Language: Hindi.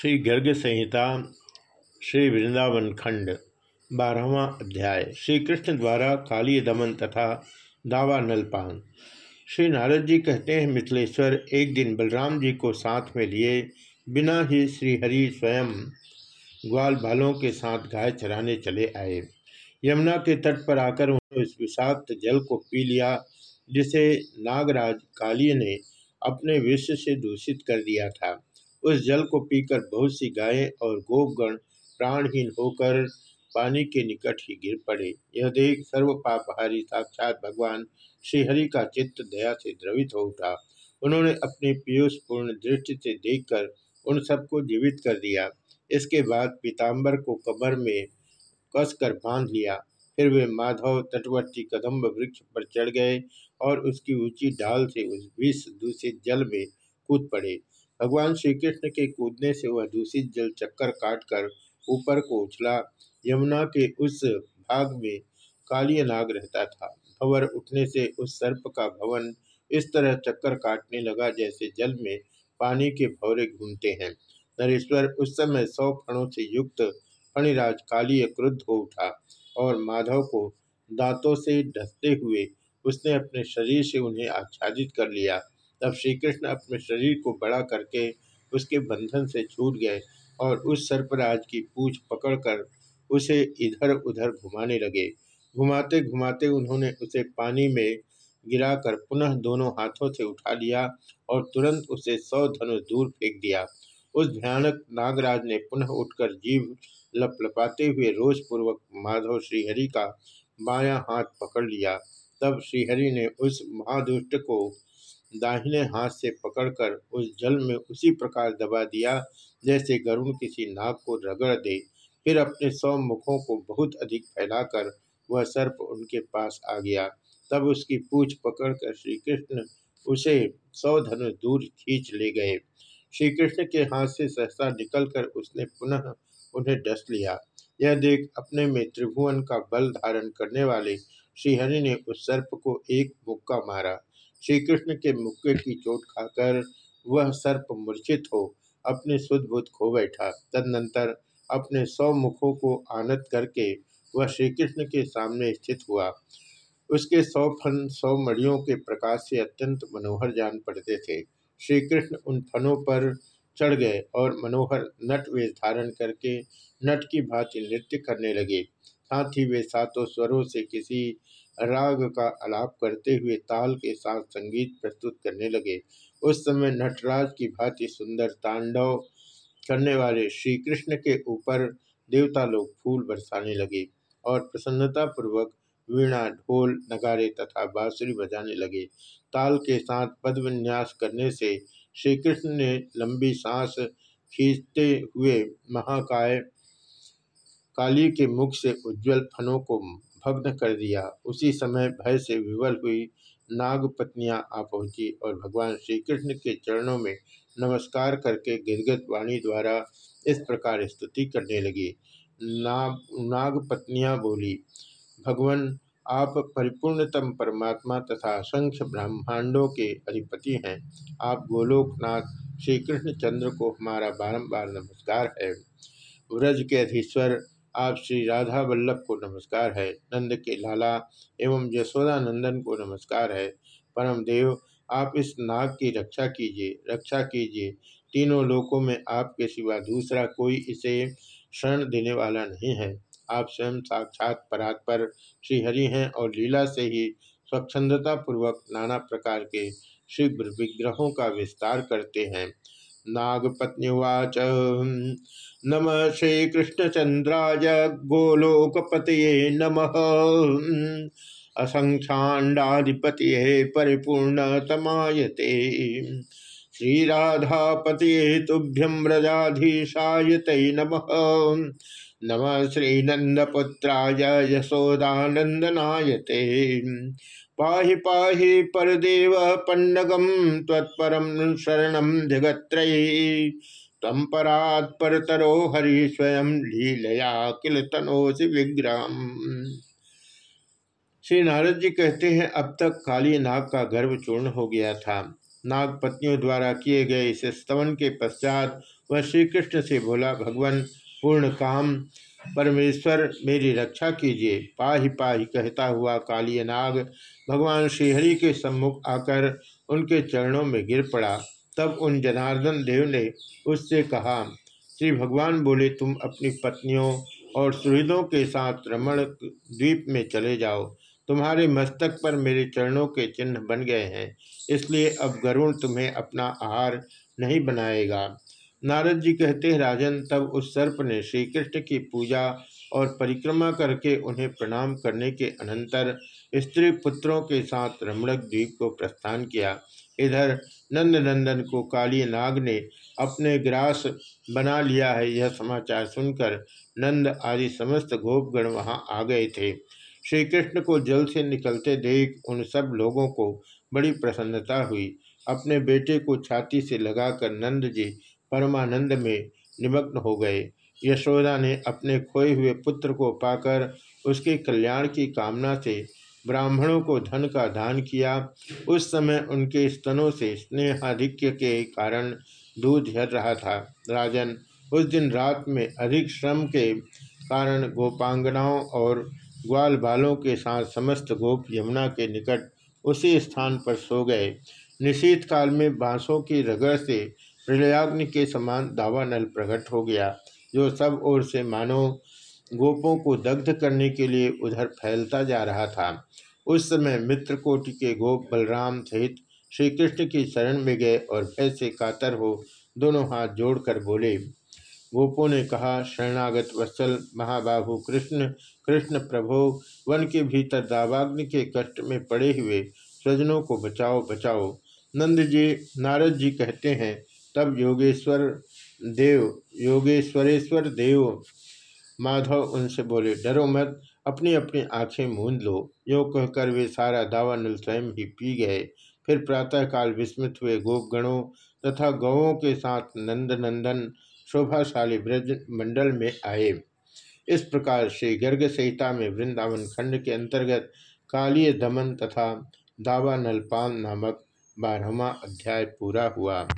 श्री गर्ग संहिता, श्री वृंदावन खंड, बारहवा अध्याय श्री कृष्ण द्वारा काली दमन तथा दावा नलपान। श्री नारद जी कहते हैं, मिथिलेश्वर, एक दिन बलराम जी को साथ में लिए बिना ही श्रीहरि स्वयं ग्वाल भालों के साथ गाय चराने चले आए। यमुना के तट पर आकर उन्होंने उस विषाक्त जल को पी लिया, जिसे नागराज काली ने अपने विश्व से दूषित कर दिया था। उस जल को पीकर बहुत सी गायें और गोपगण प्राणहीन होकर पानी के निकट ही गिर पड़े। यह देख सर्व पापहारी साक्षात भगवान श्रीहरि का चित्त दया से द्रवित हो उठा। उन्होंने अपनी पीयूषपूर्ण दृष्टि से देखकर उन सबको जीवित कर दिया। इसके बाद पीताम्बर को कमर में कसकर बाँध लिया। फिर वे माधव तटवर्ती कदम्ब वृक्ष पर चढ़ गए और उसकी ऊँची डाल से उस विष दूषित जल में कूद पड़े। भगवान श्री कृष्ण के कूदने से वह दूषित जल चक्कर काट कर ऊपर को उछला। यमुना के उस भाग में कालिय नाग रहता था। भवर उठने से उस सर्प का भवन इस तरह चक्कर काटने लगा जैसे जल में पानी के भौरे घूमते हैं। नरेश्वर उस समय सौ फणों से युक्त फणिराज कालीय क्रुद्ध हो उठा और माधव को दांतों से ढसते हुए उसने अपने शरीर से उन्हें आच्छादित कर लिया। तब श्री कृष्ण अपने शरीर को बड़ा करके उसके बंधन से छूट गए और उस सर्पराज की पूछ पकड़कर उसे इधर उधर घुमाने लगे। घुमाते घुमाते उन्होंने उसे पानी में गिराकर पुनः दोनों हाथों से उठा लिया और तुरंत उसे सौ धनुष दूर फेंक दिया। उस भयानक नागराज ने पुनः उठकर जीव लपलपाते हुए रोषपूर्वक माधव श्रीहरि का बायां हाथ पकड़ लिया। तब श्रीहरि ने उस महादुष्ट को दाहिने हाथ से पकड़कर उस जल में उसी प्रकार दबा दिया, जैसे गरुण किसी नाग को रगड़ दे। फिर अपने सौ मुखों को बहुत अधिक फैलाकर वह सर्प उनके पास आ गया। तब उसकी पूछ पकड़कर श्री कृष्ण उसे सौ धनुष दूर खींच ले गए। श्री कृष्ण के हाथ से सहसा निकलकर उसने पुनः उन्हें डस लिया। यह देख अपने में त्रिभुवन का बल धारण करने वाले श्रीहरि ने उस सर्प को एक मुक्का मारा। श्री कृष्ण के मुक्के की चोट खाकर वह सर्प मूर्छित हो, अपने सुदबुद खो बैठा। तदनंतर अपने सौ मुखों को आनंद करके वह श्री कृष्ण के सामने स्थित हुआ। उसके सौ फन, सौ मड़ियों के प्रकाश से अत्यंत मनोहर जान पड़ते थे। श्री कृष्ण उन फनों पर चढ़ गए और मनोहर नट वेश धारण करके नट की भांति नृत्य करने लगे। साथ ही वे सातों स्वरों से किसी राग का आलाप करते हुए ताल के साथ संगीत प्रस्तुत करने लगे। उस समय नटराज की भांति सुंदर तांडव करने वाले श्री कृष्ण के ऊपर देवता लोग फूल बरसाने लगे और प्रसन्नता पूर्वक वीणा, ढोल, नगारे तथा बांसुरी बजाने लगे। ताल के साथ पदविन्यास करने से श्री कृष्ण ने लंबी सांस खींचते हुए महाकाय काली के मुख से उज्जवल फनों को भग्न कर दिया। उसी समय भय से विवल हुई नाग पत्नियाँ आ पहुँची और भगवान श्री कृष्ण के चरणों में नमस्कार करके गिरगत वाणी द्वारा इस प्रकार स्तुति करने लगी। नाग नाग पत्नियाँ बोली, भगवान आप परिपूर्णतम परमात्मा तथा असंख्य ब्रह्मांडों के अधिपति हैं। आप गोलोकनाथ श्री कृष्ण चंद्र को हमारा बारंबार नमस्कार है। व्रज के अधीश्वर, आप श्री राधा वल्लभ को नमस्कार है। नंद के लाला एवं यशोदा नंदन को नमस्कार है। परम देव आप इस नाग की रक्षा कीजिए रक्षा कीजिए। तीनों लोकों में आपके सिवा दूसरा कोई इसे शरण देने वाला नहीं है। आप स्वयं साक्षात परात्पर श्रीहरि हैं और लीला से ही स्वच्छंदता पूर्वक नाना प्रकार के शिव विग्रहों का विस्तार करते हैं। नागपत्न्युवाच नम श्रीकृष्णचंद्राय गोलोकपत नम असंख्याण्डाधिपत परिपूर्णतमायते। श्रीराधापति तुभ्यं व्रजाधीशायत नम नम श्रीनंदपुत्राय यशोदानंदनायते पाहि पाहि परदेव पन्नगम तत्परम शरण जगत्रयी तम परात परतरो हरि स्वयं लीलया किल तनोसि विग्रह श्री नारद जी कहते हैं, अब तक काली नाग का गर्भ चूर्ण हो गया था। नागपत्नियों द्वारा किए गए इस स्तवन के पश्चात वह श्री कृष्ण से बोला, भगवान पूर्ण काम। परमेश्वर, मेरी रक्षा कीजिए। पाही पाही कहता हुआ कालिय नाग भगवान श्रीहरि के सम्मुख आकर उनके चरणों में गिर पड़ा। तब उन जनार्दन देव ने उससे कहा, श्री भगवान बोले, तुम अपनी पत्नियों और सुहृदों के साथ रमण द्वीप में चले जाओ। तुम्हारे मस्तक पर मेरे चरणों के चिन्ह बन गए हैं। इसलिए अब गरुण तुम्हें अपना आहार नहीं बनाएगा। नारद जी कहते हैं, राजन, तब उस सर्प ने श्री कृष्ण की पूजा और परिक्रमा करके उन्हें प्रणाम करने के अनंतर स्त्री पुत्रों के साथ रमणक द्वीप को प्रस्थान किया। इधर नंद नंदन को काली नाग ने अपने ग्रास बना लिया है। यह समाचार सुनकर नंद आदि समस्त गोपगण वहाँ आ गए थे। श्री कृष्ण को जल से निकलते देख उन सब लोगों को बड़ी प्रसन्नता हुई। अपने बेटे को छाती से लगाकर नंद जी परमानंद में निमग्न हो गए। यशोदा ने अपने खोए हुए पुत्र को पाकर उसके कल्याण की कामना से ब्राह्मणों को धन का दान किया। उस समय उनके स्तनों से स्नेहाधिक्य के कारण दूध झर रहा था। राजन, उस दिन रात में अधिक श्रम के कारण गोपांगनाओं और ग्वाल बालों के साथ समस्त गोप यमुना के निकट उसी स्थान पर सो गए। निशीत काल में बांसों की रगड़ से प्रलयाग्नि के समान दावानल प्रकट हो गया। जो सब ओर से मानो गोपों को दग्ध करने के लिए उधर फैलता जा रहा था। उस समय मित्र मित्रकोटि के गोप बलराम सहित श्री कृष्ण की शरण में गए और भय से कातर हो दोनों हाथ जोड़कर बोले, गोपों ने कहा, शरणागत वत्सल, महाबाहु कृष्ण कृष्ण प्रभो, वन के भीतर दावाग्नि के कष्ट में पड़े हुए स्वजनों को बचाओ बचाओ। नंद जी, नारद जी कहते हैं तब योगेश्वर देव, योगेश्वरेश्वर देव माधव उनसे बोले, डरो मत अपनी अपनी आँखें मूंद लो। यो कहकर वे सारा दावानल स्वयं ही पी गए। फिर प्रातःकाल विस्मित हुए गोपगणों तथा गौों के साथ नंद नंदन शोभाशाली ब्रज मंडल में आए। इस प्रकार श्री गर्ग संहिता में वृंदावन खंड के अंतर्गत कालीय दमन तथा दावा नलपान नामक बारहवा अध्याय पूरा हुआ।